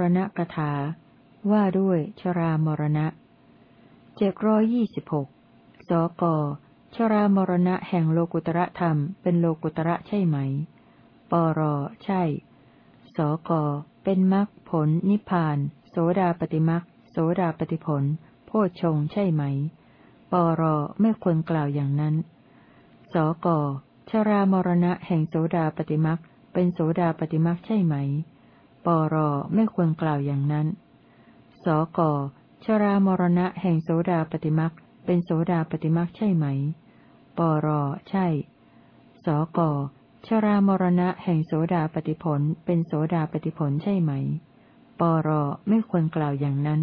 รณะกถา ว่าด้วยชรามรณะเจ็ดร้อยยี่สิบหกสกชรามรณะแห่งโลกุตระธรรมเป็นโลกุตระใช่ไหม ปร ใช่ สก เป็นมรรคผล นิพพาน โสดาปฏิมรรคโสดาปฏิผล โพชงใช่ไหม ปร ไม่ควรกล่าวอย่างนั้น สก ชรามรณะแห่งโสดาปฏิมรรคเป็นโสดาปฏิมรรคใช่ไหม ปรไม่ควรกล่าวอย่างนั้น สกชรามรณะแห่งโสดาปฏิมรรคเป็นโสดาปฏิมรรคใช่ไหม ปรใช่ สกชรามรณะแห่งโสดาปฏิผลเป็นโสดาปฏิผลใช่ไหม ปรไม่ควรกล่าวอย่างนั้น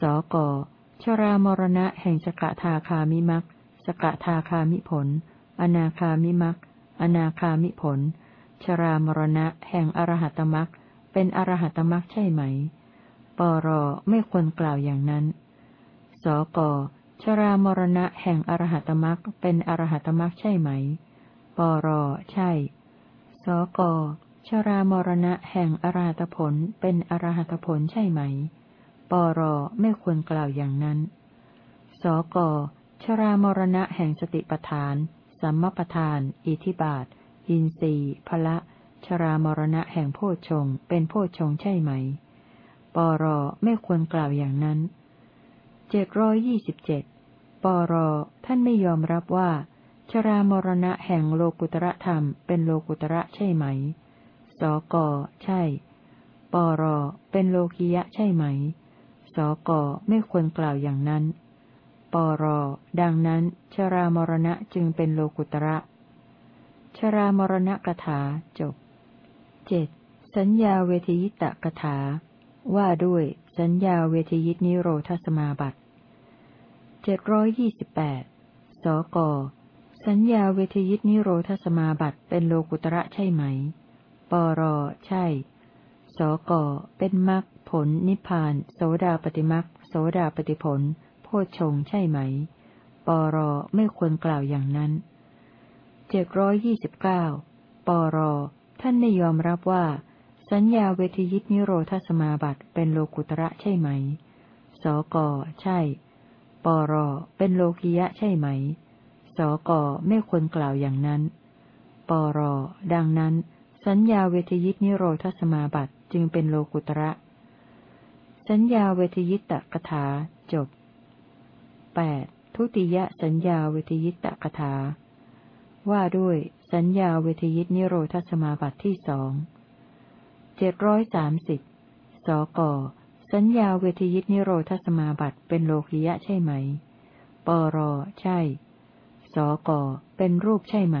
สกชรามรณะแห่งสกทาคามิมักสกทาคามิผล อนาคามิมักอนาคามิผล ชรามรณะแห่งอรหัตมักเป็นอรหัตมักใช่ไหม ปรไม่ควรกล่าวอย่างนั้น สกชรามรณะแห่งอรหัตมักเป็นอรหัตมักใช่ไหม ปรใช่ สกชรามรณะแห่งอรหัตผลเป็นอรหัตผลใช่ไหม ปรไม่ควรกล่าวอย่างนั้น สกชรามรณะแห่งสติปทาน สัมมปทาน อิทิบาท อินทรีย์พละ ชรามรณะแห่งโพชงเป็นโพชงใช่ไหม ปรไม่ควรกล่าวอย่างนั้นเจ็ดร้อยยี่สิบเจ็ดปรท่านไม่ยอมรับว่า ชรามรณะแห่งโลกุตระธรรมเป็นโลกุตระใช่ไหม สกใช่ ปรเป็นโลกิยะใช่ไหม สกไม่ควรกล่าวอย่างนั้น ปรดังนั้น ชรามรณะจึงเป็นโลกุตระ ชรามรณะกถาจบเจ็ดสัญญาเวทยิตะกถา ว่าด้วยสัญญาเวทยิตนิโรธสมาบัติเจ็ดร้อยยี่สิบแปดสก สัญญาเวทยิตนิโรธสมาบัติเป็นโลกุตระใช่ไหม ปร ใช่ สก เป็นมรรคผล นิพพาน โสดาปฏิมรรคโสดาปฏิผล โพชงใช่ไหม ปร ไม่ควรกล่าวอย่างนั้น เจ็ดร้อยยี่สิบเก้าปรท่านไม่ยอมรับว่า สัญญาเวทยิตนิโรธสมาบัติเป็นโลกุตระใช่ไหม สก ใช่ ปรเป็นโลกิยะใช่ไหม สก ไม่ควรกล่าวอย่างนั้น ปรดังนั้น สัญญาเวทยิตนิโรธสมาบัติจึงเป็นโลกุตระ สัญญาเวทยิตตกถาจบ 8. ทุติยสัญญาเวทยิตตกถา ว่าด้วยสัญญาเวทยิตนิโรธสมาบัติที่สองเจ็ดร้อยสามสิบสกสัญญาเวทยิตนิโรธสมาบัติเป็นโลคิยะใช่ไหม ปรใช่ สกเป็นรูปใช่ไหม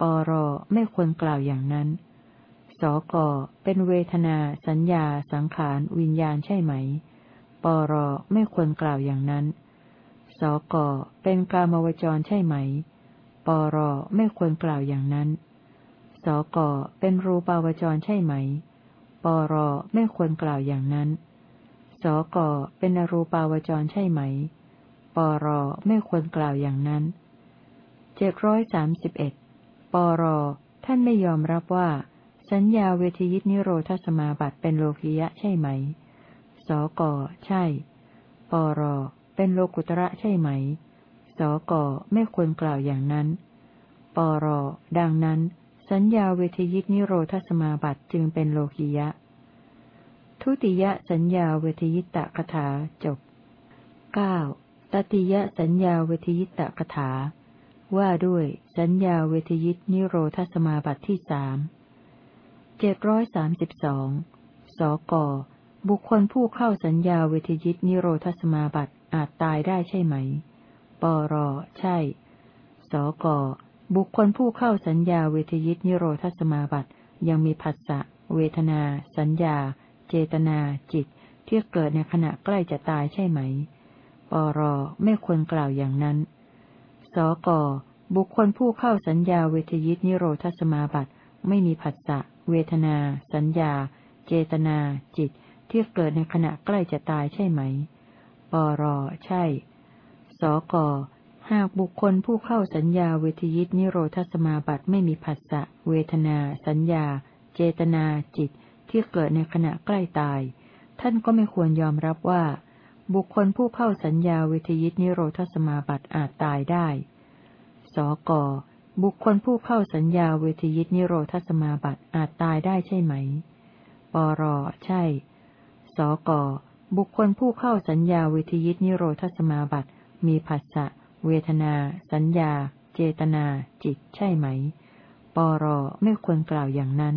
ปรไม่ควรกล่าวอย่างนั้น สกเป็นเวทนา สัญญา สังขาร วิญญาณใช่ไหม ปรไม่ควรกล่าวอย่างนั้น สกเป็นกามวจรใช่ไหม ปรไม่ควรกล่าวอย่างนั้น สกเป็นรูปาวจรใช่ไหม ปรไม่ควรกล่าวอย่างนั้น สกเป็นอรูปาวจรใช่ไหม ปรไม่ควรกล่าวอย่างนั้น เจ็ดร้อยสามสิบเอ็ดปรท่านไม่ยอมรับว่า สัญญาเวทยิตนิโรธสมาบัติเป็นโลกิยะใช่ไหม สกใช่ ปรเป็นโลกุตระใช่ไหม สกไม่ควรกล่าวอย่างนั้น ปรดังนั้น สัญญาเวทยิตนิโรธสมาบัติจึงเป็นโลกิยะ ทุติยสัญญาเวทยิตตกถาจบเก้าตติยสัญญาเวทยิตตกถา ว่าด้วยสัญญาเวทยิตนิโรธสมาบัติที่สามเจ็ดร้อยสามสิบสองสกบุคคลผู้เข้าสัญญาเวทยิตนิโรธสมาบัติอาจตายได้ใช่ไหม ปร ใช่ สก บุคคลผู้เข้าสัญญาเวทยิตนิโรธสมาบัติยังมีผัสสะ เวทนา สัญญา เจตนา จิต ที่เกิดในขณะใกล้จะตายใช่ไหม ปร ไม่ควรกล่าวอย่างนั้น สก บุคคลผู้เข้าสัญญาเวทยิตนิโรธสมาบัติไม่มีผัสสะ เวทนา สัญญา เจตนา จิต ที่เกิดในขณะใกล้จะตายใช่ไหม ปร ใช่ สก หากบุคคลผู้เข้าสัญญาเวทยิตนิโรธสมาบัติไม่มีผัสสะเวทนา สัญญา เจตนา จิต ที่เกิดในขณะใกล้ตาย ท่านก็ไม่ควรยอมรับว่า บุคคลผู้เข้าสัญญาเวทยิตนิโรธสมาบัติอาจตายได้ สก บุคคลผู้เข้าสัญญาเวทยิตนิโรธสมาบัติอาจตายได้ใช่ไหม ปร ใช่ สกบุคคลผู้เข้าสัญญาเวทยิตนิโรธสมาบัติ มีผัสสะ เวทนา สัญญา เจตนา จิต ใช่ไหม ปรไม่ควรกล่าวอย่างนั้น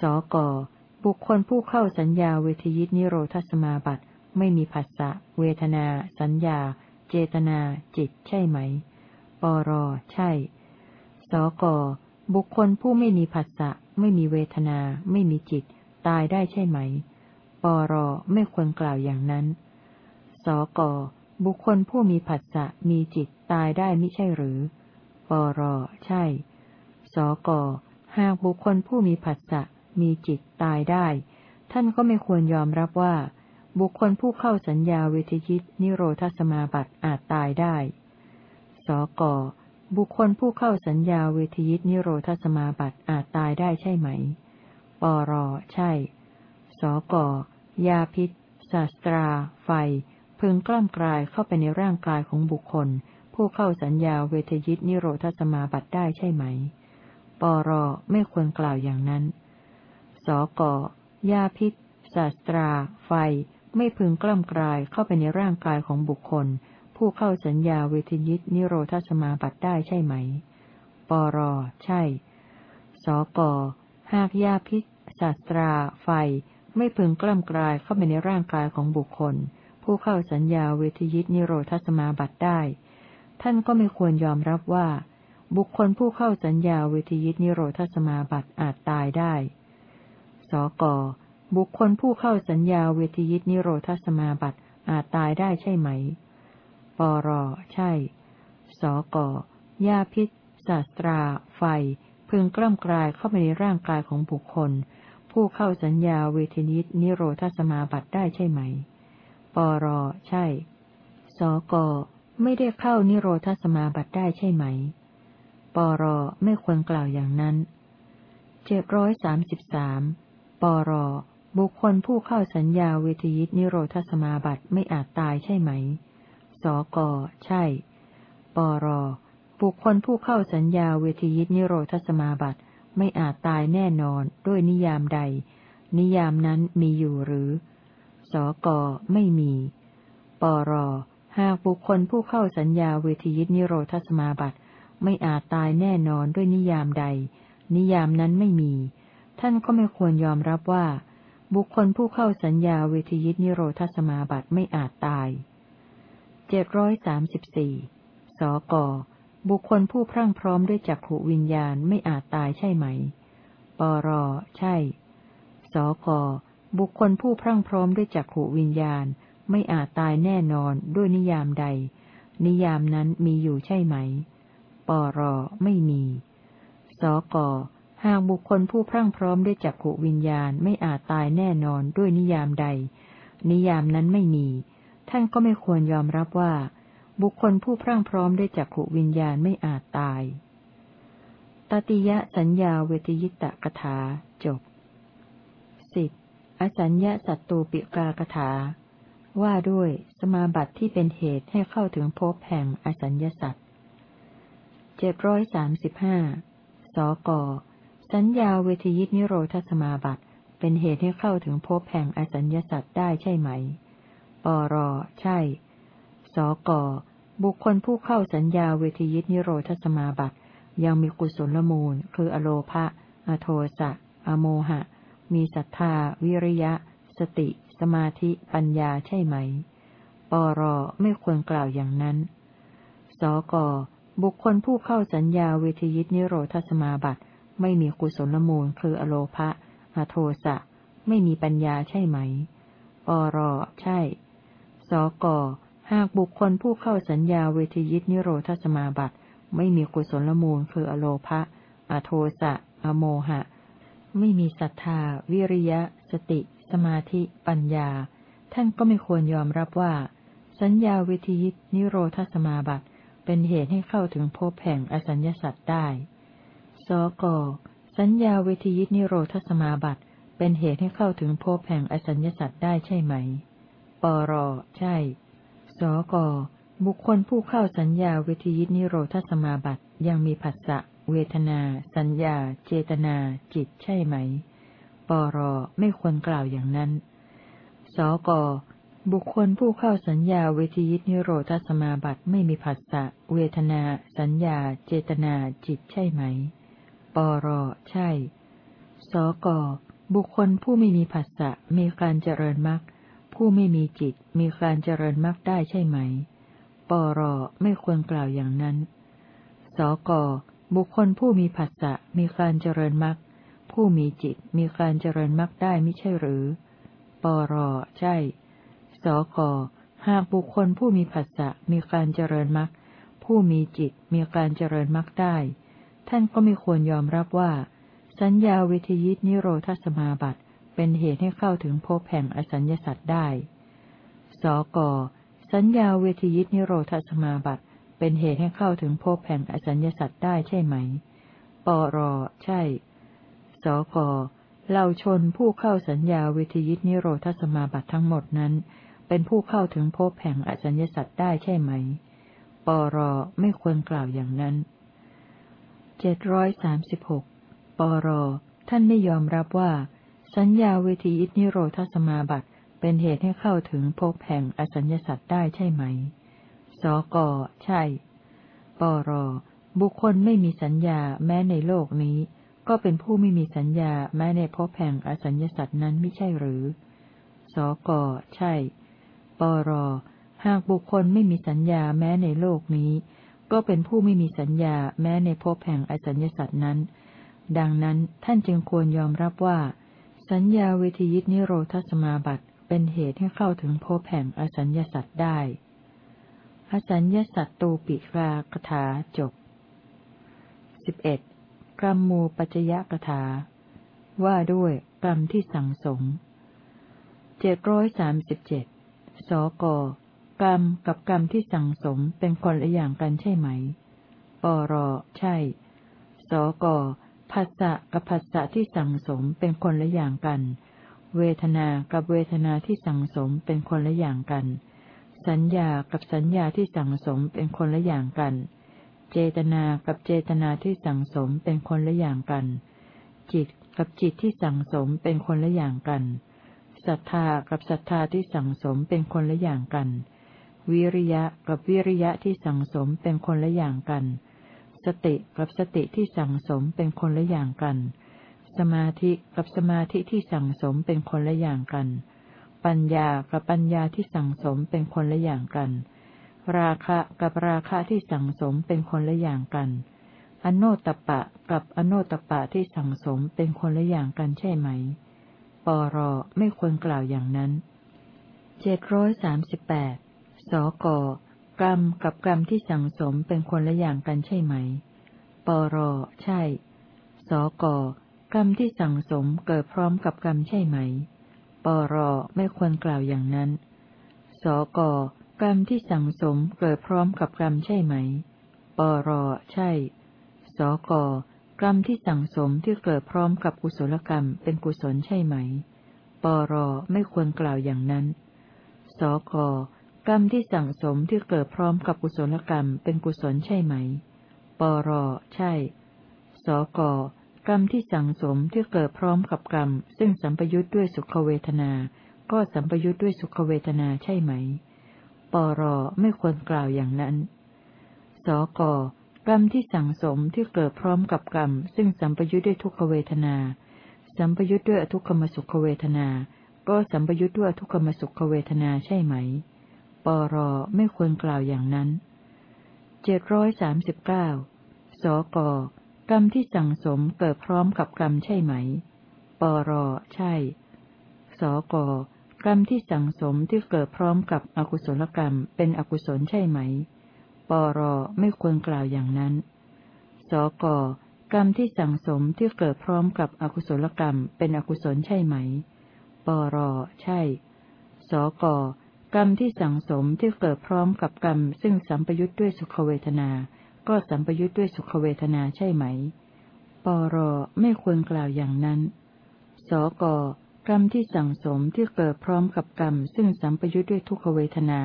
สกบุคคลผู้เข้าสัญญาเวทยิตนิโรธสมาบัติไม่มีผัสสะ เวทนา สัญญา เจตนา จิต ใช่ไหม ปรใช่ สกบุคคลผู้ไม่มีผัสสะ ไม่มีเวทนา ไม่มีจิต ตายได้ใช่ไหม ปรไม่ควรกล่าวอย่างนั้น สก บุคคลผู้มีผัสสะมีจิตตายได้ไม่ใช่หรือ ปร ใช่ สก หากบุคคลผู้มีผัสสะมีจิตตายได้ ท่านก็ไม่ควรยอมรับว่า บุคคลผู้เข้าสัญญาเวทยิตนิโรธสมาบัติอาจตายได้ สก บุคคลผู้เข้าสัญญาเวทยิตนิโรธสมาบัติอาจตายได้ใช่ไหม ปร ใช่ สก ยาพิษ ศาสตรา ไฟ พึงกล้ำกลายเข้าไปในร่างกายของบุคคล ผู้เข้าสัญญาเวทยิตนิโรธสมาบัติได้ใช่ไหม ปรไม่ควรกล่าวอย่างนั้น สกยาพิษศาสตรา ไฟ ไม่พึงกล้ำกลายเข้าไปในร่างกายของบุคคล ผู้เข้าสัญญาเวทยิตนิโรธสมาบัติได้ใช่ไหม ปรใช่ สกหากยาพิษศาสตรา ไฟ ไม่พึงกล้ำกลายเข้าไปในร่างกายของบุคคล ผู้เข้าสัญญาเวทยิตนิโรธสมาบัติได้ ท่านก็ไม่ควรยอมรับว่า บุคคลผู้เข้าสัญญาเวทยิตนิโรธสมาบัติอาจตายได้ สก บุคคลผู้เข้าสัญญาเวทยิตนิโรธสมาบัติอาจตายได้ใช่ไหม ปร ใช่ สกยาพิษศาสตรา ไฟ พึงกล้ำกลายเข้าไปในร่างกายของบุคคล ผู้เข้าสัญญาเวทนิตนิโรธสมาบัติได้ใช่ไหม ปร ใช่ สก ไม่ได้เข้านิโรธสมาบัติได้ใช่ไหม ปร ไม่ควรกล่าวอย่างนั้น เจ็ดร้อยสามสิบสามปร บุคคลผู้เข้าสัญญาเวทยิตนิโรธสมาบัติไม่อาจตายใช่ไหม สก ใช่ ปร บุคคลผู้เข้าสัญญาเวทยิตนิโรธสมาบัติไม่อาจตายแน่นอนด้วยนิยามใด นิยามนั้นมีอยู่หรือ สกไม่มี ปรหากบุคคลผู้เข้าสัญญาเวทียิตนิโรธสมาบัติ ไม่อาจตายแน่นอนด้วยนิยามใด นิยามนั้นไม่มี ท่านก็ไม่ควรยอมรับว่า บุคคลผู้เข้าสัญญาเวทียิตนิโรธสมาบัติไม่อาจตายเจ็ดร้อยสามสิบสี่สกบุคคลผู้พรั่งพร้อมด้วยจักขวิญญาณไม่อาจตายใช่ไหม ปร ใช่ สก บุคคลผู้พรั่งพร้อมด้วยจักขวิญญาณ ไม่อาจตายแน่นอนด้วยนิยามใด นิยามนั้นมีอยู่ใช่ไหม ปรไม่มี สกหากบุคคลผู้พรั่งพร้อมด้วยจักขวิญญาณไม่อาจตายแน่นอนด้วยนิยามใด นิยามนั้นไม่มี ท่านก็ไม่ควรยอมรับว่า บุคคลผู้พรั่งพร้อมด้วยจักขวิญญาณไม่อาจตาย ตติยะสัญญาเวทยิตะกถาจบสิบ อสัญญาสัตตูปิกากถา ว่าด้วยสมาบัติที่เป็นเหตุให้เข้าถึงภพแห่งอสัญญาสัตว์เจ็ดร้อยสามสิบห้าสก สัญญาเวทยิตนิโรธสมาบัติ เป็นเหตุให้เข้าถึงภพแห่งอสัญญาสัตว์ได้ใช่ไหม ปร ใช่ สก บุคคลผู้เข้าสัญญาเวทยิตนิโรธสมาบัติ ยังมีกุศลมูล คืออโลภะ อโทสะ อโมหะ มีศรัทธา วิริยะ สติ สมาธิ ปัญญาใช่ไหม ปรไม่ควรกล่าวอย่างนั้น สกบุคคลผู้เข้าสัญญาเวทยิตนิโรธสมาบัติ ไม่มีกุศลมูลคืออโลภะอโทสะ ไม่มีปัญญาใช่ไหม ปรใช่ สกหากบุคคลผู้เข้าสัญญาเวทยิตนิโรธสมาบัติ ไม่มีกุศลมูลคืออโลภะอโทสะ อโมหะ ไม่มีศรัทธา วิริยะ สติ สมาธิ ปัญญา ท่านก็ไม่ควรยอมรับว่า สัญญาเวทยิตนิโรธสมาบัติเป็นเหตุให้เข้าถึงภพแห่งอสัญญาสัตว์ได้ สก สัญญาเวทยินิโรธสมาบัติเป็นเหตุให้เข้าถึงภพแห่งอสัญญสัตว์ได้ใช่ไหม ปร ใช่ สก บุคคลผู้เข้าสัญญาวิทยินิโรธสมาบัติยังมีผัสสะ เวทนา สัญญา เจตนา จิตใช่ไหม ปรไม่ควรกล่าวอย่างนั้น สกบุคคลผู้เข้าสัญญาเวทียิตนิโรธสมาบัติไม่มีผัสสะ เวทนา สัญญา เจตนา จิตใช่ไหม ปรใช่ สกบุคคลผู้ไม่มีผัสสะมีการเจริญมรรคผู้ไม่มีจิตมีการเจริญมรรคได้ใช่ไหม ปรไม่ควรกล่าวอย่างนั้น สก บุคคลผู้มีผัสสะมีการเจริญมรรคผู้มีจิตมีการเจริญมรรคได้ไม่ใช่หรือ ปรใช่ สกหากบุคคลผู้มีผัสสะมีการเจริญมรรคผู้มีจิตมีการเจริญมรรคได้ ท่านก็ไม่ควรยอมรับว่า สัญญาวิทยิตนิโรธสมาบัติเป็นเหตุให้เข้าถึงภพแห่งอสัญญสัตว์ได้ สก สัญญาเวทยิตนิโรธสมาบัติ เป็นเหตุให้เข้าถึงภพแห่งอสัญญสัตว์ได้ใช่ไหม ปร ใช่ สกเหล่าชนผู้เข้าสัญญาเวทยิตนิโรธสมาบัติทั้งหมดนั้น เป็นผู้เข้าถึงภพแห่งอสัญญสัตว์ได้ใช่ไหม ปร ไม่ควรกล่าวอย่างนั้น เจ็ดร้อยสามสิบหกปร ท่านไม่ยอมรับว่า สัญญาเวทีอินิโรธสมาบัติเป็นเหตุให้เข้าถึงภพแห่งอสัญญสัตว์ได้ใช่ไหม สก ใช่ ปร บุคคลไม่มีสัญญาแม้ในโลกนี้ ก็เป็นผู้ไม่มีสัญญาแม้ในภพแห่งอสัญญสัตว์นั้นไม่ใช่หรือ สก ใช่ ปร หากบุคคลไม่มีสัญญาแม้ในโลกนี้ ก็เป็นผู้ไม่มีสัญญาแม้ในภพแห่งอสัญญสัตว์นั้น ดังนั้นท่านจึงควรยอมรับว่า สัญญาเวทียิตนิโรธสมาบัติเป็นเหตุให้เข้าถึงภพแห่งอสัญญสัตว์ได้ อสัญญสัตตูปิรากถาจบสิบเอ็ดกรรมมูปัจยกถา ว่าด้วยกรรมที่สั่งสมเจ็ดร้อยสามสิบเจ็ดสกกรรมกับกรรมที่สั่งสมเป็นคนละอย่างกันใช่ไหม ปรใช่ สกภัสสะกับภัสสะที่สั่งสมเป็นคนละอย่างกัน เวทนากับเวทนาที่สั่งสมเป็นคนละอย่างกัน สัญญากับสัญญาที่สั่งสมเป็นคนละอย่างกัน เจตนากับเจตนาที่สั่งสมเป็นคนละอย่างกัน จิตกับจิตที่สั่งสมเป็นคนละอย่างกันศรัทธากับศรัทธาที่สั่งสมเป็นคนละอย่างกัน วิริยะกับวิริยะที่สั่งสมเป็นคนละอย่างกัน สติกับสติที่สั่งสมเป็นคนละอย่างกัน สมาธิกับสมาธิที่สั่งสมเป็นคนละอย่างกัน ปัญญากับปัญญาที่สั่งสมเป็นคนละอย่างกัน ราคะกับราคะที่สั่งสมเป็นคนละอย่างกัน อโนตปะกับอโนตปะที่สั่งสมเป็นคนละอย่างกันใช่ไหม ปรไม่ควรกล่าวอย่างนั้น เจ็ดร้อยสามสิบแปด สก กรรมกับกรรมที่สั่งสมเป็นคนละอย่างกันใช่ไหม ปรใช่ สก กรรมที่สั่งสมเกิดพร้อมกับกรรมใช่ไหม ปรไม่ควรกล่าวอย่างนั้น สกกรรมที่สั่งสมเกิดพร้อมกับกรรมใช่ไหม ปรใช่ สกกรรมที่สั่งสมที่เกิดพร้อมกับกุศลกรรมเป็นกุศลใช่ไหม ปรไม่ควรกล่าวอย่างนั้น สกกรรมที่สั่งสมที่เกิดพร้อมกับกุศลกรรมเป็นกุศลใช่ไหม ปรใช่ สก กรรมที่สั่งสมที่เกิดพร้อมกับกรรม ซึ่งสัมปยุทธ์ด้วยสุขเวทนา ก็สัมปยุทธ์ด้วยสุขเวทนาใช่ไหม ปรไม่ควรกล่าวอย่างนั้น สกกรรมที่สั่งสมที่เกิดพร้อมกับกรรม ซึ่งสัมปยุทธ์ด้วยทุกขเวทนา สัมปยุทธ์ด้วยอทุกขมสุขเวทนา ก็สัมปยุทธ์ด้วยทุกขมสุขเวทนาใช่ไหม ปรไม่ควรกล่าวอย่างนั้น เจ็ดร้อยสามสิบเก้าสก กรรมที่สั่งสมเกิดพร้อมกับกรรมใช่ไหม ปรใช่ สกกรรมที่สั่งสมที่เกิดพร้อมกับอกุศลกรรมเป็นอกุศลใช่ไหม ปรไม่ควรกล่าวอย่างนั้น สกกรรมที่สั่งสมที่เกิดพร้อมกับอกุศลกรรมเป็นอกุศลใช่ไหม ปรใช่ สกกรรมที่สั่งสมที่เกิดพร้อมกับกรรมซึ่งสัมปยุทธ์ด้วยสุขเวทนา ก็สัมปยุทธ์ด้วยสุขเวทนาใช่ไหม ปรไม่ควรกล่าวอย่างนั้น สกกรรมที่สั่งสมที่เกิดพร้อมกับกรรม ซึ่งสัมปยุทธ์ด้วยทุกขเวทนา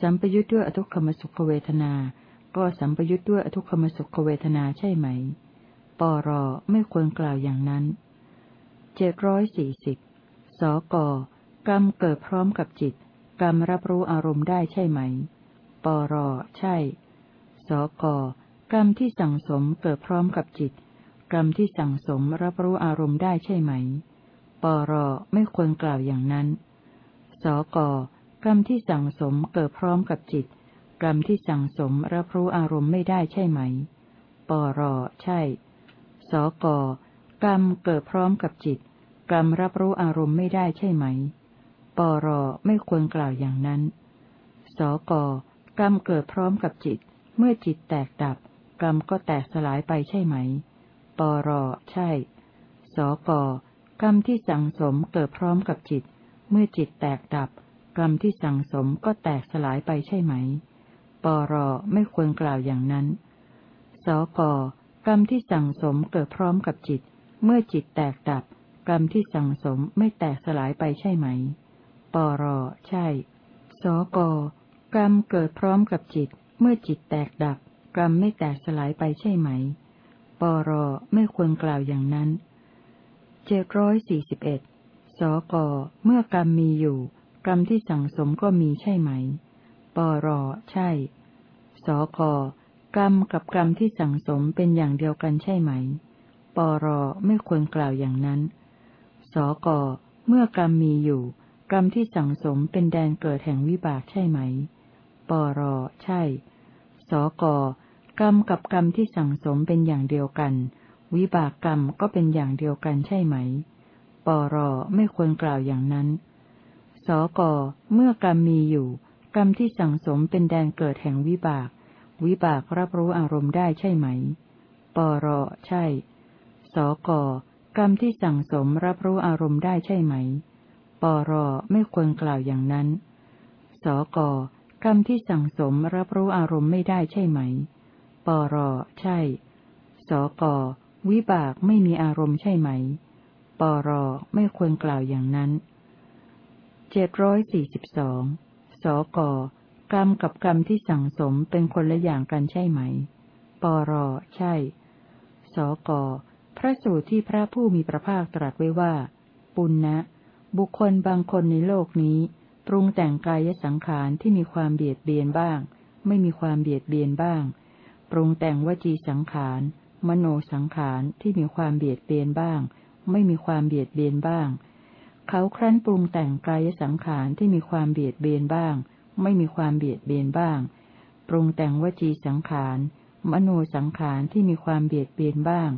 สัมปยุทธ์ด้วยอทุกขมสุขเวทนา ก็สัมปยุทธ์ด้วยอทุกขมสุขเวทนาใช่ไหม ปรไม่ควรกล่าวอย่างนั้นเจ็ดร้อยสี่สิบสกกรรมเกิดพร้อมกับจิต กรรมรับรู้อารมณ์ได้ใช่ไหม ปรใช่ สกกรรมที่สั่งสมเกิดพร้อมกับจิต กรรมที่สั่งสมรับรู้อารมณ์ได้ใช่ไหม ปรไม่ควรกล่าวอย่างนั้น สกกรรมที่สั่งสมเกิดพร้อมกับจิต กรรมที่สั่งสมรับรู้อารมณ์ไม่ได้ใช่ไหม ปรใช่ สกกรรมเกิดพร้อมกับจิต กรรมรับรู้อารมณ์ไม่ได้ใช่ไหม ปรไม่ควรกล่าวอย่างนั้น สกกรรมเกิดพร้อมกับจิต เมื่อจิตแตกดับ กรรมก็แตกสลายไปใช่ไหม ปรใช่ สกกรรมที่สังสมเกิดพร้อมกับจิต เมื่อจิตแตกดับ กรรมที่สังสมก็แตกสลายไปใช่ไหม ปรไม่ควรกล่าวอย่างนั้น สกกรรมที่สังสมเกิดพร้อมกับจิต เมื่อจิตแตกดับ กรรมที่สังสมไม่แตกสลายไปใช่ไหม ปรใช่ สกกรรมเกิดพร้อมกับจิต เมื่อจิตแตกดับ กรรมไม่แตกสลายไปใช่ไหม ปรไม่ควรกล่าวอย่างนั้น เจ็ดร้อยสี่สิบเอ็ดสกเมื่อกรรมมีอยู่ กรรมที่สั่งสมก็มีใช่ไหม ปรใช่ สกกรรมกับกรรมที่สั่งสมเป็นอย่างเดียวกันใช่ไหม ปรไม่ควรกล่าวอย่างนั้น สกเมื่อกรรมมีอยู่ กรรมที่สั่งสมเป็นแดนเกิดแห่งวิบากใช่ไหม ปรใช่ สกกรรมกับกรรมที่สั่งสมเป็นอย่างเดียวกัน วิบากกรรมก็เป็นอย่างเดียวกันใช่ไหม ปรไม่ควรกล่าวอย่างนั้น สกเมื่อกรรมมีอยู่ กรรมที่สั่งสมเป็นแดนเกิดแห่งวิบาก วิบากรับรู้อารมณ์ได้ใช่ไหม ปรใช่ สกกรรมที่สั่งสมรับรู้อารมณ์ได้ใช่ไหม ปรไม่ควรกล่าวอย่างนั้น สกก รรมที่สั่งสมรับรู้อารมณ์ไม่ได้ใช่ไหม ปรใช่ สกวิบากไม่มีอารมณ์ใช่ไหม ปรไม่ควรกล่าวอย่างนั้น เจ็ดร้อยสี่สิบสอง สกกรรมกับกรรมที่สั่งสมเป็นคนละอย่างกันใช่ไหม ปรใช่ สกพระสูตรที่พระผู้มีพระภาคตรัสไว้ว่า ปุณณะ บุคคลบางคนในโลกนี้ ปรุงแต่งกายสังขารที่มีความเบียดเบียนบ้าง ไม่มีความเบียดเบียนบ้าง ปรุงแต่งวจีสังขาร มโนสังขารที่มีความเบียดเบียนบ้าง ไม่มีความเบียดเบียนบ้าง เขาครั้นปรุงแต่งกายสังขารที่มีความเบียดเบียนบ้าง ไม่มีความเบียดเบียนบ้าง ปรุงแต่งวจีสังขาร มโนสังขารที่มีความเบียดเบียนบ้าง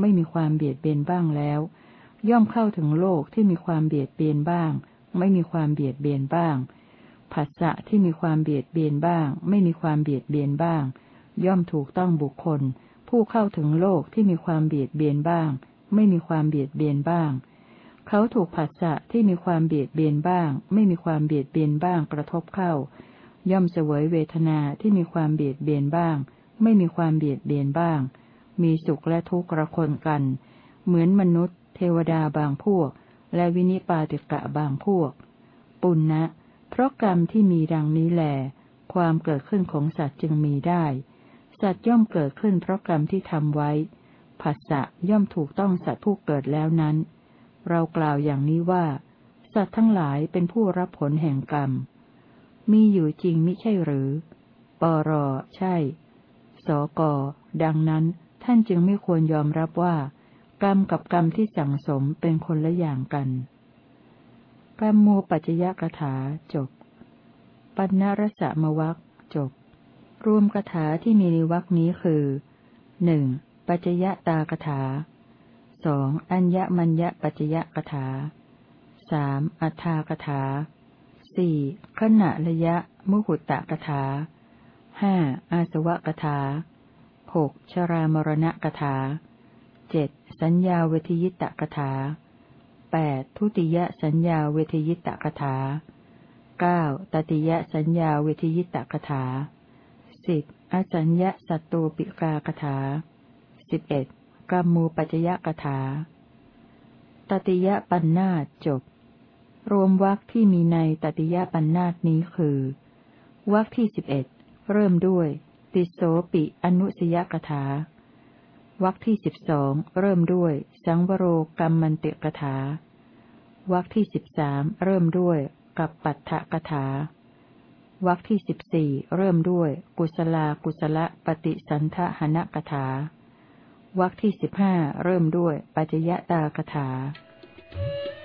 ไม่มีความเบียดเบียนบ้างแล้ว ย่อมเข้าถึงโลกที่มีความเบียดเบียนบ้าง ไม่มีความเบียดเบียนบ้างผัสสะที่มีความเบียดเบียนบ้าง ไม่มีความเบียดเบียนบ้าง ย่อมถูกต้องบุคคล ผู้เข้าถึงโลกที่มีความเบียดเบียนบ้าง ไม่มีความเบียดเบียนบ้าง เขาถูกผัสสะที่มีความเบียดเบียนบ้าง ไม่มีความเบียดเบียนบ้างกระทบเข้า ย่อมเสวยเวทนาที่มีความเบียดเบียนบ้าง ไม่มีความเบียดเบียนบ้าง มีสุขและทุกข์ระคนกัน เหมือนมนุษย์ เทวดาบางพวก และวินิปาติกะบางพวก ปุณณนะเพราะกรรมที่มีดังนี้แหลความเกิดขึ้นของสัตว์จึงมีได้ สัตว์ย่อมเกิดขึ้นเพราะกรรมที่ทำไว้ผัสสะย่อมถูกต้องสัตว์ผู้เกิดแล้วนั้น เรากล่าวอย่างนี้ว่า สัตว์ทั้งหลายเป็นผู้รับผลแห่งกรรม มีอยู่จริงมิใช่หรือ ปร ใช่ สก ดังนั้นท่านจึงไม่ควรยอมรับว่า กรรมกับกรรมที่สั่งสมเป็นคนละอย่างกันกรรมโมปัจจยกถาจบ ปัญนรสมวักจบ รวมกถาที่มีในวักนี้คือหนึ่งปัจจยตากถาสองอัญญมัญญปัจจยกถาสามอัฏฐากถาสี่ขณะระยะมุหุตตะกถาห้าอาสวะกถาหกชรามรณะกถาเจ็ด สัญญาเวทยิตกถาแปดทุติยสัญญาเวทยิตกถาเก้าตติยสัญญาเวทยิตกถาสิบอสัญญาสัตตูปิกากถาสิบเอ็ดกรรมูปัจยกถา ตติยปัญนาจบ รวมวรรคที่มีในตติยปัญนาตนี้คือวรรคที่สิบเอ็ดเริ่มด้วย ติโสปิอนุสยกถา วรรคที่สิบสองเริ่มด้วย สังวโรกรรมมันติกถาวรรคที่สิบสามเริ่มด้วยกับปัตถกถาวรรคที่สิบสี่เริ่มด้วย กุศลากุศลปฏิสันทหนกถาวรรคที่สิบห้าเริ่มด้วยปัจยตากถาสิบ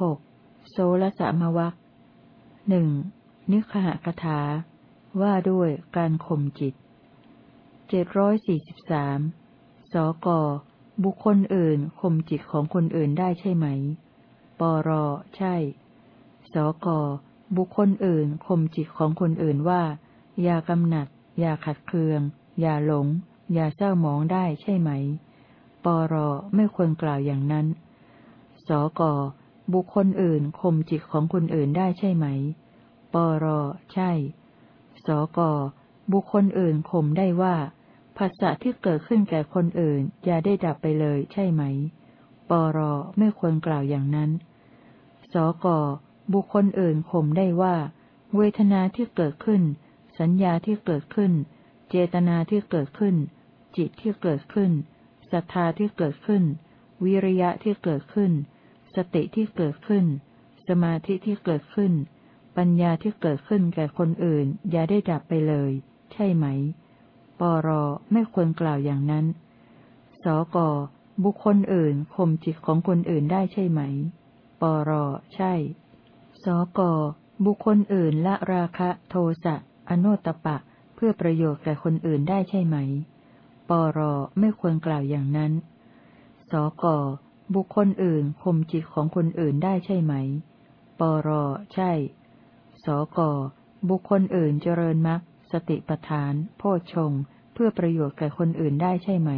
หกโซลสามวักหนึ่งนิคหกถา ว่าด้วยการข่มจิตเจ็ดร้อยสี่สิบสามสกบุคคลอื่นข่มจิตของคนอื่นได้ใช่ไหม ปร ใช่ สก บุคคลอื่นข่มจิตของคนอื่นว่า อย่ากำหนัด อย่าขัดเคือง อย่าหลง อย่าเศร้าหมองได้ใช่ไหม ปร ไม่ควรกล่าวอย่างนั้น สก บุคคลอื่นข่มจิตของคนอื่นได้ใช่ไหม ปร ใช่ สก บุคคลอื่นข่มได้ว่าภาษะที่เกิดขึ้นแก่คนอื่นอย่าได้ดับไปเลยใช่ไหม ปร ไม่ควรกล่าวอย่างนั้น สก บุคคลอื่นข่มได้ว่า เวทนาที่เกิดขึ้น สัญญาที่เกิดขึ้น เจตนาที่เกิดขึ้น จิตที่เกิดขึ้นศรัทธาที่เกิดขึ้น วิริยะที่เกิดขึ้น สติที่เกิดขึ้น สมาธิที่เกิดขึ้น ปัญญาที่เกิดขึ้นแก่คนอื่น อย่าได้ดับไปเลย ใช่ไหม ปรไม่ควรกล่าวอย่างนั้น สกบุคคลอื่นข่มจิตของคนอื่นได้ใช่ไหม ปรใช่ สกบุคคลอื่นละราคะโทสะอโนตปะ เพื่อประโยชน์แก่คนอื่นได้ใช่ไหม ปรไม่ควรกล่าวอย่างนั้น สก บุคคลอื่นข่มจิตของคนอื่นได้ใช่ไหม ปร ใช่ สก บุคคลอื่นเจริญมรรคสติปทาน โพชงเพื่อประโยชน์แก่คนอื่นได้ใช่ไหม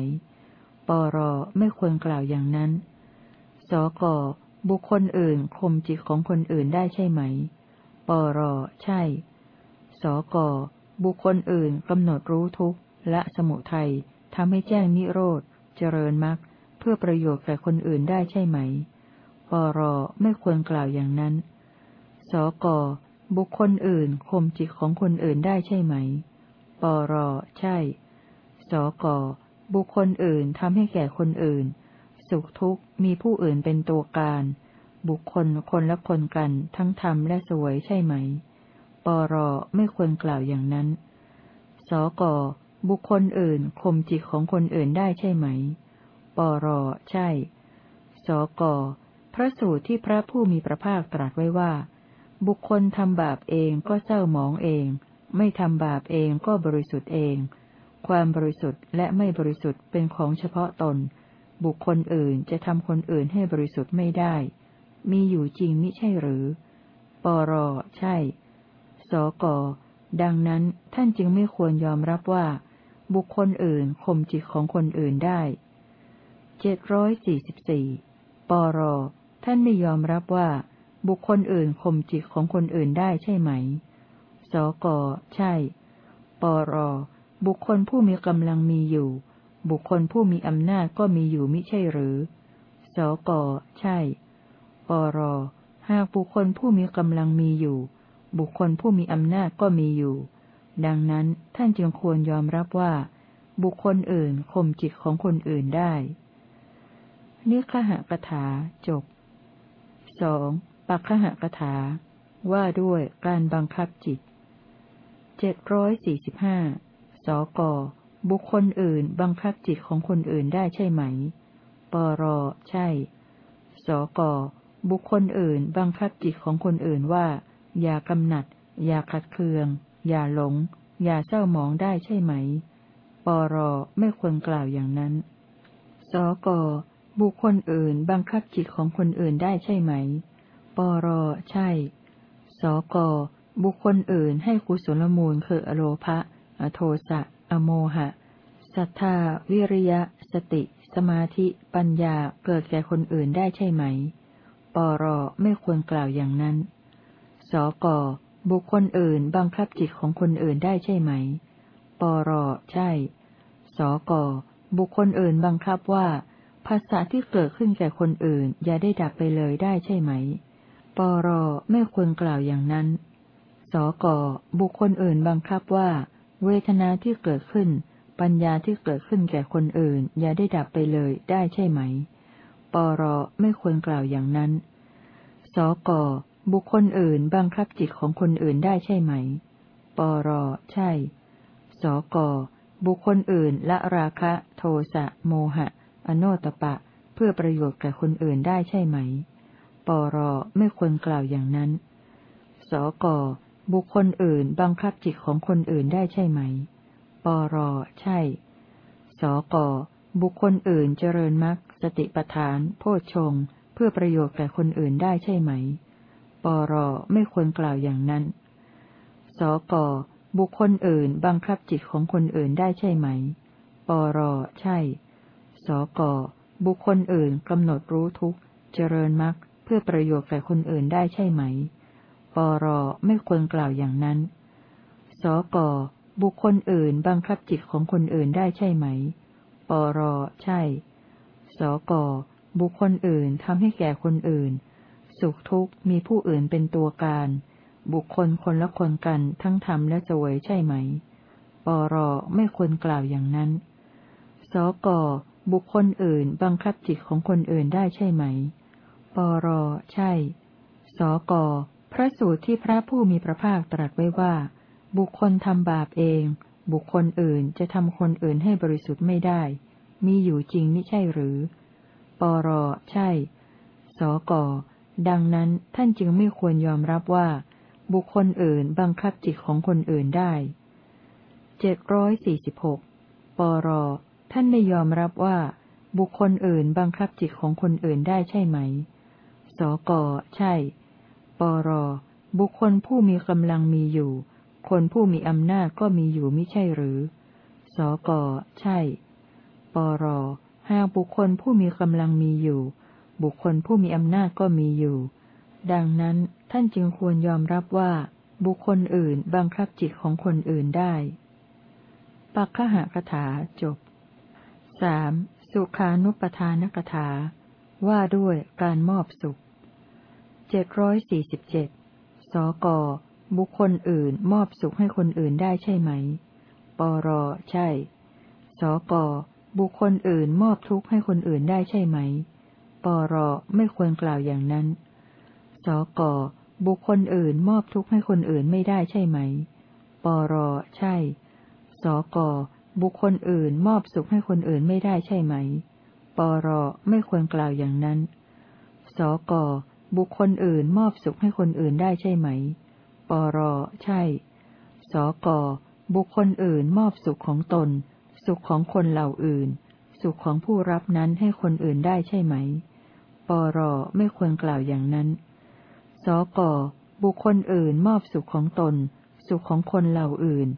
ปร ไม่ควรกล่าวอย่างนั้น สก บุคคลอื่นข่มจิตของคนอื่นได้ใช่ไหม ปร ใช่ สก บุคคลอื่นกำหนดรู้ทุกข์และสมุทัยทำให้แจ้งนิโรธ เจริญมรรค เพื่อประโยชน์แก่คนอื่นได้ใช่ไหม ปรไม่ควรกล่าวอย่างนั้น สกบุคคลอื่นข่มจิตของคนอื่นได้ใช่ไหม ปรใช่ สกบุคคลอื่นทำให้แก่คนอื่น สุขทุกข์มีผู้อื่นเป็นตัวการ บุคคลคนละคนกันทั้งทำและสวยใช่ไหม ปรไม่ควรกล่าวอย่างนั้น สกบุคคลอื่นข่มจิตของคนอื่นได้ใช่ไหม ปรใช่ สก พระสูตรที่พระผู้มีพระภาคตรัสไว้ว่า บุคคลทำบาปเองก็เศร้าหมองเอง ไม่ทำบาปเองก็บริสุทธิ์เอง ความบริสุทธิ์และไม่บริสุทธิ์เป็นของเฉพาะตน บุคคลอื่นจะทำคนอื่นให้บริสุทธิ์ไม่ได้ มีอยู่จริงมิใช่หรือ ปรใช่ สก ดังนั้นท่านจึงไม่ควรยอมรับว่า บุคคลอื่นข่มจิตของคนอื่นได้ เจ็ดร้อยสี่สิบสี่ปรท่านไม่ยอมรับว่า บุคคลอื่นข่มจิตของคนอื่นได้ใช่ไหม สก ใช่ ปร บุคคลผู้มีกำลังมีอยู่ บุคคลผู้มีอำนาจก็มีอยู่มิใช่หรือ สก ใช่ ปร หากบุคคลผู้มีกำลังมีอยู่ บุคคลผู้มีอำนาจก็มีอยู่ ดังนั้นท่านจึงควรยอมรับว่า บุคคลอื่นข่มจิตของคนอื่นได้ นิคหกถาจบสองปัคหกถา ว่าด้วยการบังคับจิตเจ็ดร้อยสี่สิบห้าสกบุคคลอื่นบังคับจิตของคนอื่นได้ใช่ไหม ปรใช่ สกบุคคลอื่นบังคับจิตของคนอื่นว่า อย่ากำหนัด อย่าขัดเคือง อย่าหลง อย่าเศร้าหมองได้ใช่ไหม ปรไม่ควรกล่าวอย่างนั้น สก บุคคลอื่นบังคับจิตของคนอื่นได้ใช่ไหม ปร ใช่ สก บุคคลอื่นให้กุศลมูลคืออโลภะ อโทสะ อโมหะ ศรัทธา วิริยะ สติ สมาธิ ปัญญา เกิดแก่คนอื่นได้ใช่ไหม ปร ไม่ควรกล่าวอย่างนั้น สก บุคคลอื่นบังคับจิตของคนอื่นได้ใช่ไหม ปร ใช่ สก บุคคลอื่นบังคับว่า ภาษาที่เกิดขึ้นแก่คนอื่น อย่าได้ดับไปเลยได้ใช่ไหม ปรไม่ควรกล่าวอย่างนั้น สกบุคคลอื่นบังคับว่า เวทนาที่เกิดขึ้น ปัญญาที่เกิดขึ้นแก่คนอื่น อย่าได้ดับไปเลยได้ใช่ไหม ปรไม่ควรกล่าวอย่างนั้น สกบุคคลอื่นบังคับจิตของคนอื่นได้ใช่ไหม ปรใช่ สกบุคคลอื่นละราคะ โทสะ โมหะ อโนตปะ เพื่อประโยชน์แก่คนอื่นได้ใช่ไหม ปรไม่ควรกล่าวอย่างนั้น สกบุคคลอื่นบังคับจิตของคนอื่นได้ใช่ไหม ปรใช่ สกบุคคลอื่นเจริญมรรคสติปทาน โพชฌงเพื่อประโยชน์แก่คนอื่นได้ใช่ไหม ปรไม่ควรกล่าวอย่างนั้น สกบุคคลอื่นบังคับจิตของคนอื่นได้ใช่ไหม ปรใช่ สก บุคคลอื่นกำหนดรู้ทุกเจริญมรรคเพื่อประโยชน์แก่คนอื่นได้ใช่ไหม ปรไม่ควรกล่าวอย่างนั้น สก บุคคลอื่นบังคับจิตของคนอื่นได้ใช่ไหม ปรใช่ สก บุคคลอื่นทำให้แก่คนอื่น สุขทุกข์มีผู้อื่นเป็นตัวการ บุคคลคนละคนกันทั้งทำและเสวยใช่ไหม ปรไม่ควรกล่าวอย่างนั้น สก บุคคลอื่นบังคับจิตของคนอื่นได้ใช่ไหม ปร ใช่ สก พระสูตรที่พระผู้มีพระภาคตรัสไว้ว่า บุคคลทำบาปเอง บุคคลอื่นจะทำคนอื่นให้บริสุทธิ์ไม่ได้ มีอยู่จริงไม่ใช่หรือ ปร ใช่ สก ดังนั้นท่านจึงไม่ควรยอมรับว่า บุคคลอื่นบังคับจิตของคนอื่นได้ เจ็ดร้อยสี่สิบหกปร ท่านไม่ยอมรับว่า บุคคลอื่นบังคับจิตของคนอื่นได้ใช่ไหม สก ใช่ ปร บุคคลผู้มีกำลังมีอยู่ คนผู้มีอำนาจก็มีอยู่ไม่ใช่หรือ สก ใช่ ปร หากบุคคลผู้มีกำลังมีอยู่ บุคคลผู้มีอำนาจก็มีอยู่ ดังนั้นท่านจึงควรยอมรับว่า บุคคลอื่นบังคับจิตของคนอื่นได้ ปักขหกถาจบ สามสุขานุปทานกถา ว่าด้วยการมอบสุขเจ็ดร้อยสี่สิบเจ็ดสก บุคคลอื่นมอบสุขให้คนอื่นได้ใช่ไหม ปร ใช่ สก บุคคลอื่นมอบทุกข์ให้คนอื่นได้ใช่ไหม ปร ไม่ควรกล่าวอย่างนั้น สก บุคคลอื่นมอบทุกข์ให้คนอื่นไม่ได้ใช่ไหม ปร ใช่ สก บุคคลอื่นมอบสุขให้คนอื่นไม่ได้ใช่ไหม ปรไม่ควรกล่าวอย่างนั้น สกบุคคลอื่นมอบสุขให้คนอื่นได้ใช่ไหม ปรใช่ สกบุคคลอื่นมอบสุขของตน สุขของคนเหล่าอื่น สุขของผู้รับนั้นให้คนอื่นได้ใช่ไหม ปรไม่ควรกล่าวอย่างนั้น สกบุคคลอื่นมอบสุขของตน สุขของคนเหล่าอื่น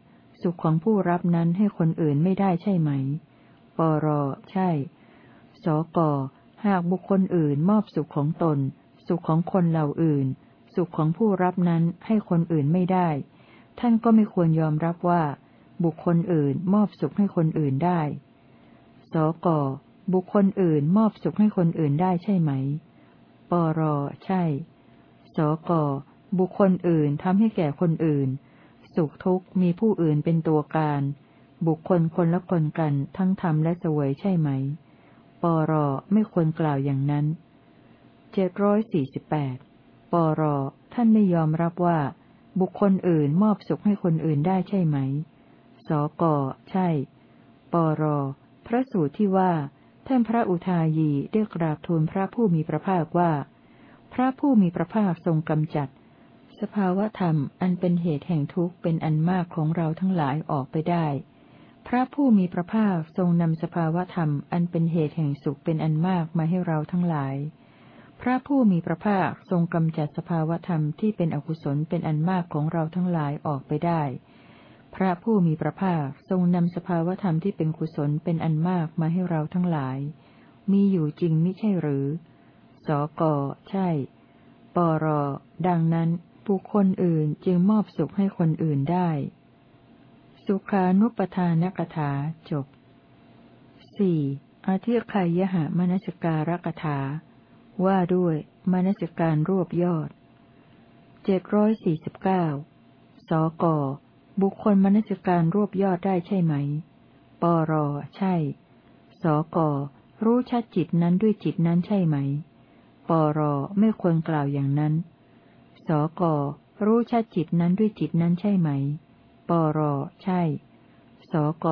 สุขของผู้รับนั้นให้คนอื่นไม่ได้ใช่ไหม ปร ใช่ สก หากบุคคลอื่นมอบสุขของตน สุขของคนเหล่าอื่น สุขของผู้รับนั้นให้คนอื่นไม่ได้ ท่านก็ไม่ควรยอมรับว่า บุคคลอื่นมอบสุขให้คนอื่นได้ สก บุคคลอื่นมอบสุขให้คนอื่นได้ใช่ไหม ปร ใช่ สก บุคคลอื่นทำให้แก่คนอื่น สุขทุกข์มีผู้อื่นเป็นตัวการ บุคคลคนละคนกันทั้งทำและเสวยใช่ไหม ปรไม่ควรกล่าวอย่างนั้นเจ็ดร้อยสี่สิบแปดปรท่านไม่ยอมรับว่า บุคคลอื่นมอบสุขให้คนอื่นได้ใช่ไหม สกใช่ ปรพระสูตรที่ว่า ท่านพระอุทายีได้กราบทูลพระผู้มีพระภาคว่า พระผู้มีพระภาคทรงกำจัด สภาวธรรมอันเป็นเหตุแห่งทุกข์เป็นอันมากของเราทั้งหลายออกไปได้ พระผู้มีพระภาคทรงนำสภาวธรรมอันเป็นเหตุแห่งสุขเป็นอันมากมาให้เราทั้งหลาย พระผู้มีพระภาคทรงกำจัดสภาวธรรมที่เป็นอกุศลเป็นอันมากของเราทั้งหลายออกไปได้ พระผู้มีพระภาคทรงนำสภาวธรรมที่เป็นกุศลเป็นอันมากมาให้เราทั้งหลาย มีอยู่จริงไม่ใช่หรือ สก ใช่ ปร ดังนั้น บุคคลอื่นจึงมอบสุขให้คนอื่นได้ สุขานุปทานกถาจบสี่อธิคายหามนสการกถา ว่าด้วยมนสการรวบยอดเจ็ดร้อยสี่สิบเก้าสก บุคคลมนสการรวบยอดได้ใช่ไหม ปร ใช่ สก รู้ชัดจิตนั้นด้วยจิตนั้นใช่ไหม ปร ไม่ควรกล่าวอย่างนั้น ก รู้ชัดจิตนั้นด้วยจิตนั้นใช่ไหม ปร ใช่ สก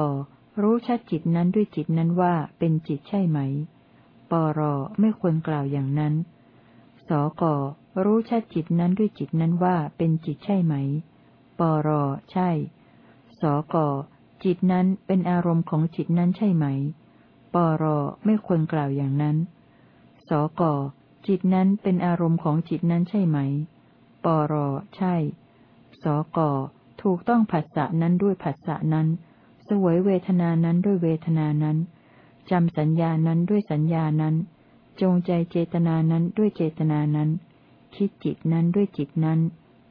รู้ชัดจิตนั้นด้วยจิตนั้นว่าเป็นจิตใช่ไหม ปร ไม่ควรกล่าวอย่างนั้น สก รู้ชัดจิตนั้นด้วยจิตนั้นว่าเป็นจิตใช่ไหม ปร ใช่ สก จิตนั้นเป็นอารมณ์ของจิตนั้นใช่ไหม ปร ไม่ควรกล่าวอย่างนั้น สก จิตนั้นเป็นอารมณ์ของจิตนั้นใช่ไหม ปรใช่ สกถูกต้องผัสสะนั้นด้วยผัสสะนั้น สวยเวทนานั้นด้วยเวทนานั้น จำสัญญานั้นด้วยสัญญานั้น จงใจเจตนานั้นด้วยเจตนานั้น คิดจิตนั้นด้วยจิตนั้น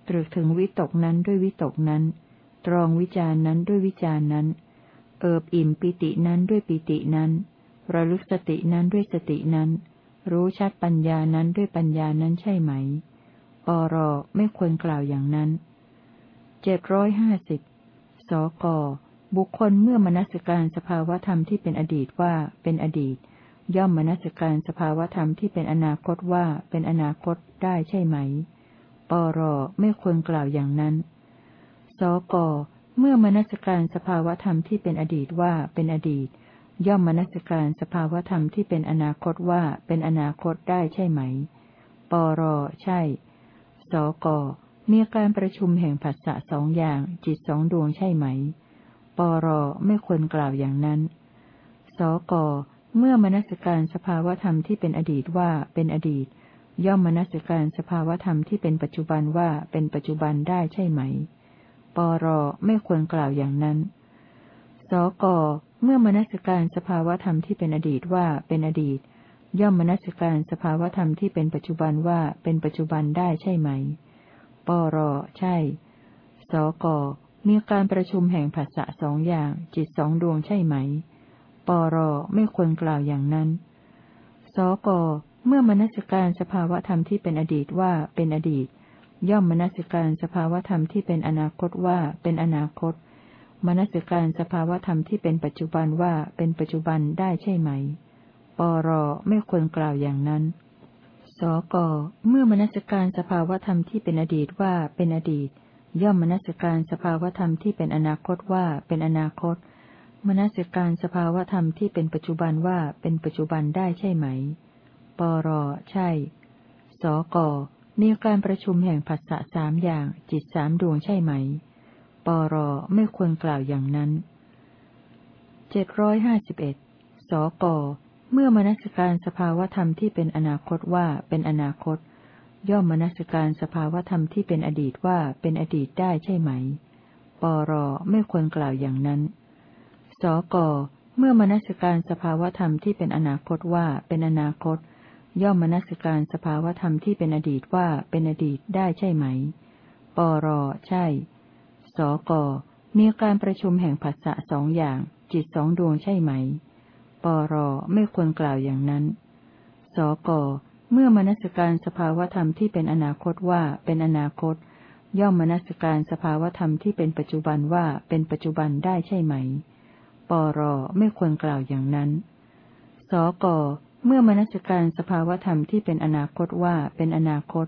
ตรึกถึงวิตกนั้นด้วยวิตกนั้น ตรองวิจารนั้นด้วยวิจารนั้น เอิบอิ่มปิตินั้นด้วยปิตินั้น ระลึกสตินั้นด้วยสตินั้น รู้ชัดปัญญานั้นด้วยปัญญานั้นใช่ไหม ปรไม่ควรกล่าวอย่างนั้นเจ็ดร้อยห้าสิบสกบุคคลเมื่อมนสิการสภาวธรรมที่เป็นอดีตว่าเป็นอดีต ย่อมมนสิการสภาวธรรมที่เป็นอนาคตว่าเป็นอนาคตได้ใช่ไหม ปรไม่ควรกล่าวอย่างนั้น สกเมื่อมนสิการสภาวธรรมที่เป็นอดีตว่าเป็นอดีต ย่อมมนสิการสภาวธรรมที่เป็นอนาคตว่าเป็นอนาคตได้ใช่ไหม ปรใช่ สก มีการประชุมแห่งผัสสะสองอย่างจิตสองดวงใช่ไหม ปรไม่ควรกล่าวอย่างนั้น สก เมื่อมนัสการสภาวธรรมที่เป็นอดีตว่าเป็นอดีต ย่อมมนัสการสภาวธรรมที่เป็นปัจจุบันว่าเป็นปัจจุบันได้ใช่ไหม ปรไม่ควรกล่าวอย่างนั้น สก เมื่อมนัสการสภาวธรรมที่เป็นอดีตว่าเป็นอดีต ย่อมมนสการสภาวธรรมที่เป็นปัจจุบันว่าเป็นปัจจุบันได้ใช่ไหม ปรใช่ สกมีการประชุมแห่งภาษะสองอย่าง จิตสองดวงใช่ไหม ปรไม่ควรกล่าวอย่างนั้น สกเมื่อมนสิการสภาวธรรมที่เป็นอดีตว่าเป็นอดีต ย่อมมนสิการสภาวธรรมที่เป็นอนาคตว่าเป็นอนาคต มนสิการสภาวธรรมที่เป็นปัจจุบันว่าเป็นปัจจุบันได้ใช่ไหม ปรไม่ควรกล่าวอย่างนั้น สก เมื่อมนัสการสภาวธรรมที่เป็นอดีตว่าเป็นอดีต ย่อมมนัสการสภาวธรรมที่เป็นอนาคตว่าเป็นอนาคต มนัสการสภาวธรรมที่เป็นปัจจุบันว่าเป็นปัจจุบันได้ใช่ไหม ปร ใช่ สก มีการประชุมแห่งผัสสะสามอย่างจิตสามดวงใช่ไหม ปร ไม่ควรกล่าวอย่างนั้นเจ็ดร้อยห้าสิบเอ็ดสก เมื่อมนัสการสภาวธรรมที่เป็นอนาคตว่าเป็นอนาคต ย่อมมนัสการสภาวธรรมที่เป็นอดีตว่าเป็นอดีตได้ใช่ไหม ปรไม่ควรกล่าวอย่างนั้น สกเมื่อมนัสการสภาวธรรมที่เป็นอนาคตว่าเป็นอนาคต ย่อมมนัสการสภาวธรรมที่เป็นอดีตว่าเป็นอดีตได้ใช่ไหม ปรใช่ สกมีการประชุมแห่งภาษะสองอย่าง จิตสองดวงใช่ไหม ปรไม่ควรกล่าวอย่างนั้น สกเมื่อมนัสการสภาวธรรมที่เป็นอนาคตว่าเป็นอนาคต ย่อมมนัสการสภาวธรรมที่เป็นปัจจุบันว่าเป็นปัจจุบันได้ใช่ไหม ปรไม่ควรกล่าวอย่างนั้น สกเมื่อมนัสการสภาวธรรมที่เป็นอนาคตว่าเป็นอนาคต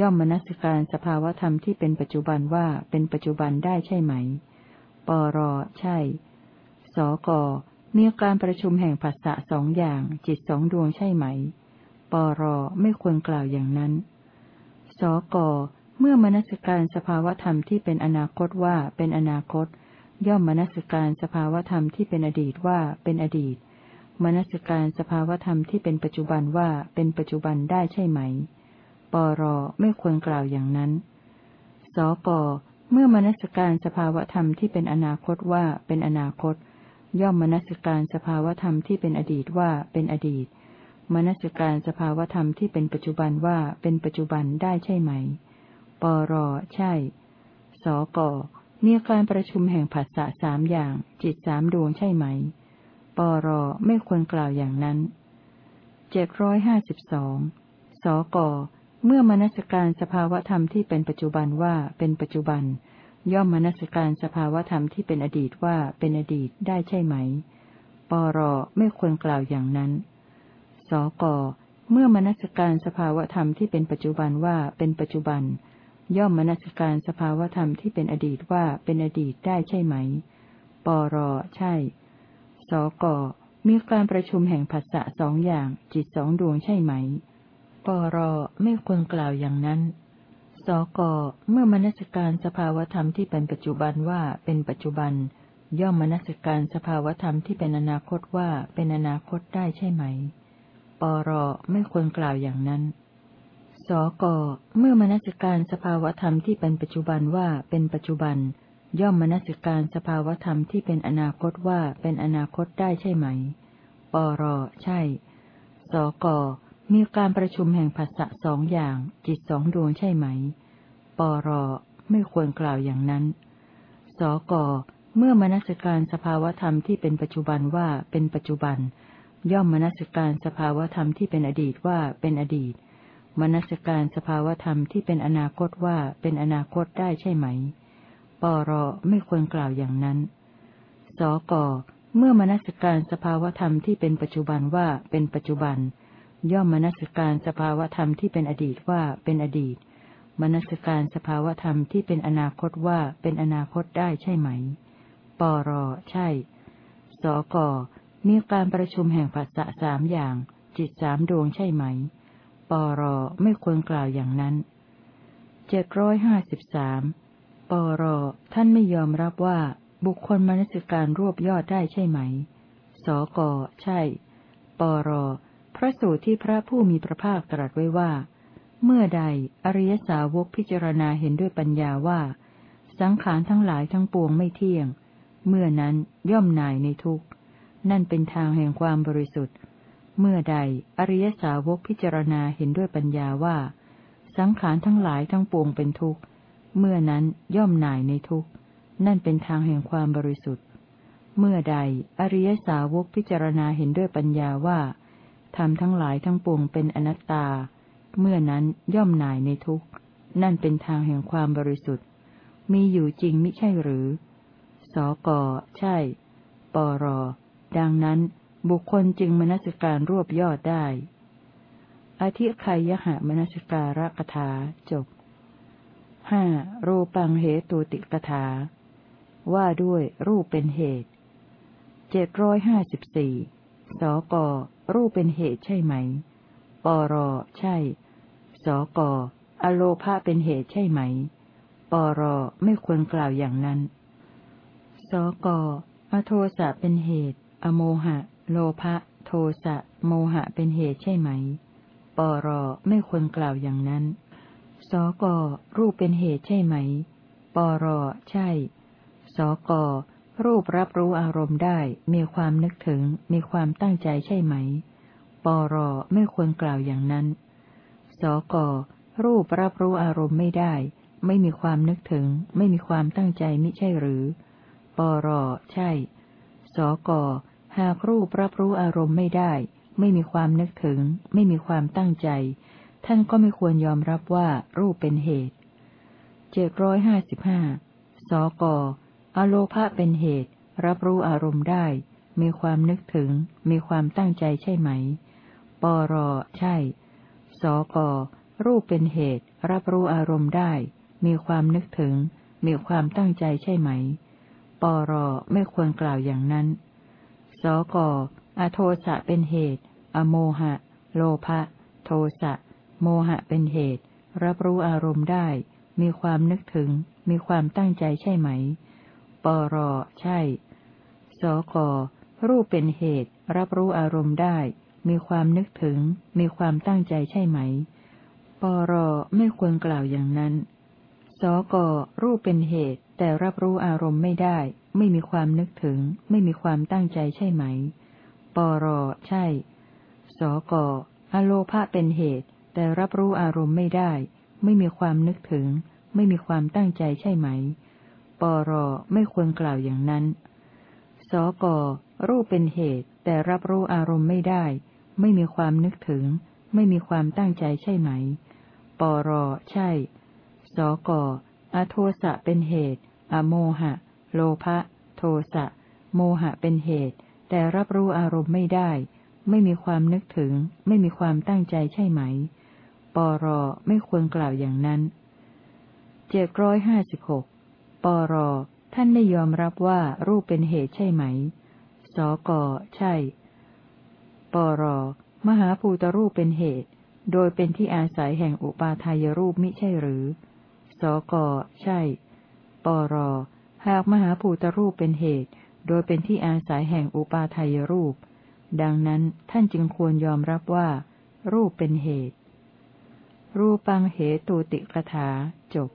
ย่อมมนัสการสภาวธรรมที่เป็นปัจจุบันว่าเป็นปัจจุบันได้ใช่ไหม ปรใช่ สก มีการประชุมแห่งภาษะสองอย่าง จิตสองดวงใช่ไหม ปรไม่ควรกล่าวอย่างนั้น สกเมื่อมนัสการสภาวธรรมที่เป็นอนาคตว่าเป็นอนาคต ย่อมมนัสการสภาวธรรมที่เป็นอดีตว่าเป็นอดีต มนัสการสภาวธรรมที่เป็นปัจจุบันว่าเป็นปัจจุบันได้ใช่ไหม ปรไม่ควรกล่าวอย่างนั้น สกเมื่อมนัสการสภาวธรรมที่เป็นอนาคตว่าเป็นอนาคต ย่อมมนสิการสภาวธรรมที่เป็นอดีตว่าเป็นอดีตมมนสิการสภาวธรรมที่เป็นปัจจุบันว่าเป็นปัจจุบันได้ใช่ไหม ปรใช่ สกมีการประชุมแห่งผัสสะสามอย่าง จิตสามดวงใช่ไหม ปรไม่ควรกล่าวอย่างนั้นเจ็ดร้อยห้าสิบสองสกเมื่อมนสการสภาวธรรมที่เป็นปัจจุบันว่าเป็นปัจจุบัน ย่อมมนสการสภาวธรรมที่เป็นอดีตว่าเป็นอดีตได้ใช่ไหม ปรไม่ควรกล่าวอย่างนั้น สกเมื่อมนสการสภาวธรรมที่เป็นปัจจุบันว่าเป็นปัจจุบัน ย่อมมนสการสภาวธรรมที่เป็นอดีตว่าเป็นอดีตได้ใช่ไหม ปรใช่ สกมีการประชุมแห่งผัสสะสองอย่างจิตสองดวงใช่ไหม ปรไม่ควรกล่าวอย่างนั้น สกเมื่อมนัสการสภาวธรรมที่เป็นปัจจุบันว่าเป็นปัจจุบัน ย่อมมนัสการสภาวธรรมที่เป็นอนาคตว่าเป็นอนาคตได้ใช่ไหม ปรไม่ควรกล่าวอย่างนั้น สกเมื่อมนัสการสภาวธรรมที่เป็นปัจจุบันว่าเป็นปัจจุบัน ย่อมมนัสการสภาวธรรมที่เป็นอนาคตว่าเป็นอนาคตได้ใช่ไหม ปรใช่ สก มีการประชุมแห่งภาษะสองอย่าง จิตสองดวงใช่ไหม ปรไม่ควรกล่าวอย่างนั้น สกเมื่อมนัสการสภาวธรรมที่เป็นปัจจุบันว่าเป็นปัจจุบัน ย่อมมนัสการสภาวธรรมที่เป็นอดีตว่าเป็นอดีต มนัสการสภาวธรรมที่เป็นอนาคตว่าเป็นอนาคตได้ใช่ไหม ปรไม่ควรกล่าวอย่างนั้น สกเมื่อมนัสการสภาวธรรมที่เป็นปัจจุบันว่าเป็นปัจจุบัน ย่อมมนสการสภาวธรรมที่เป็นอดีตว่าเป็นอดีต มนสการสภาวธรรมที่เป็นอนาคตว่าเป็นอนาคตได้ใช่ไหม ปรใช่ สกมีการประชุมแห่งภาษะสามอย่าง จิตสามดวงใช่ไหม ปรไม่ควรกล่าวอย่างนั้นเจ็ดร้อยห้าสิบสามปรท่านไม่ยอมรับว่าบุคคลมนสิการรวบยอดได้ใช่ไหม สกใช่ ปร พระสูตรที่พระผู้มีพระภาคตรัสไว้ว่า เมื่อใดอริยสาวกพิจารณาเห็นด้วยปัญญาว่า สังขารทั้งหลายทั้งปวงไม่เที่ยง เมื่อนั้นย่อมนายในทุกข์ นั่นเป็นทางแห่งความบริสุทธิ์ เมื่อใดอริยสาวกพิจารณาเห็นด้วยปัญญาว่า สังขารทั้งหลายทั้งปวงเป็นทุกข์ เมื่อนั้นย่อมนายในทุกข์ นั่นเป็นทางแห่งความบริสุทธิ์ เมื่อใดอริยสาวกพิจารณาเห็นด้วยปัญญาว่า ธรรมทั้งหลายทั้งปวงเป็นอนัตตา เมื่อนั้นย่อมหน่ายในทุกข์ นั่นเป็นทางแห่งความบริสุทธิ์ มีอยู่จริงมิใช่หรือ สก ใช่ ปร ดังนั้นบุคคลจึงมนสการรวบยอดได้ อธิคายยหะมนสการกถาจบห้ารูปังเหตุติกถา ว่าด้วยรูปเป็นเหตุ เจ็ดร้อยห้าสิบสี่ สกรูปเป็นเหตุใช่ไหม ปรใช่ สกอโลภะเป็นเหตุใช่ไหม ปรไม่ควรกล่าวอย่างนั้น สกอโทสะเป็นเหตุ อโมหะ โลภะ โทสะ โมหะเป็นเหตุใช่ไหม ปรไม่ควรกล่าวอย่างนั้น สกรูปเป็นเหตุใช่ไหม ปรใช่ สก รูปรับรู้อารมณ์ได้มีความนึกถึง มีความตั้งใจใช่ไหม ปรไม่ควรกล่าวอย่างนั้น สกรูปรับรู้อารมณ์ไม่ได้ ไม่มีความนึกถึง ไม่มีความตั้งใจมิใช่หรือ ปรใช่ สกหากรูปรับรู้อารมณ์ไม่ได้ ไม่มีความนึกถึง ไม่มีความตั้งใจ ท่านก็ไม่ควรยอมรับว่ารูปเป็นเหตุ เจ็ดร้อยห้าสิบห้าสก อโลภะเป็นเหตุ รับรู้อารมณ์ได้ มีความนึกถึง มีความตั้งใจใช่ไหม ปรใช่ สกรูปเป็นเหตุ รับรู้อารมณ์ได้ มีความนึกถึง มีความตั้งใจใช่ไหม ปรไม่ควรกล่าวอย่างนั้น สกอโทสะเป็นเหตุ อโมหะ โลภะ โทสะ โมหะเป็นเหตุ รับรู้อารมณ์ได้ มีความนึกถึง มีความตั้งใจใช่ไหม ปรใช่ สกรูปเป็นเหตุ รับรู้อารมณ์ได้ มีความนึกถึง มีความตั้งใจใช่ไหม ปรไม่ควรกล่าวอย่างนั้น สกรูปเป็นเหตุ แต่รับรู้อารมณ์ไม่ได้ ไม่มีความนึกถึง ไม่มีความตั้งใจใช่ไหม ปรใช่ สกอโลภะเป็นเหตุ แต่รับรู้อารมณ์ไม่ได้ ไม่มีความนึกถึง ไม่มีความตั้งใจใช่ไหม ปรไม่ควรกล่าวอย่างนั้น สกรูปเป็นเหตุ แต่รับรู้อารมณ์ไม่ได้ ไม่มีความนึกถึง ไม่มีความตั้งใจใช่ไหม ปรใช่ สกอโทสะเป็นเหตุ อโมหะ โลภะ โทสะ โมหะเป็นเหตุ แต่รับรู้อารมณ์ไม่ได้ ไม่มีความนึกถึง ไม่มีความตั้งใจใช่ไหม ปรไม่ควรกล่าวอย่างนั้น เจ็ดร้อยห้าสิบหก ปร ท่านได้ยอมรับว่ารูปเป็นเหตุใช่ไหม สก ใช่ ปร มหาภูตรูปเป็นเหตุ โดยเป็นที่อาศัยแห่งอุปาทายรูปมิใช่หรือ สก ใช่ ปร หากมหาภูตรูปเป็นเหตุ โดยเป็นที่อาศัยแห่งอุปาทายรูป ดังนั้นท่านจึงควรยอมรับว่า รูปเป็นเหตุ รูปังเหตุติกถาจบ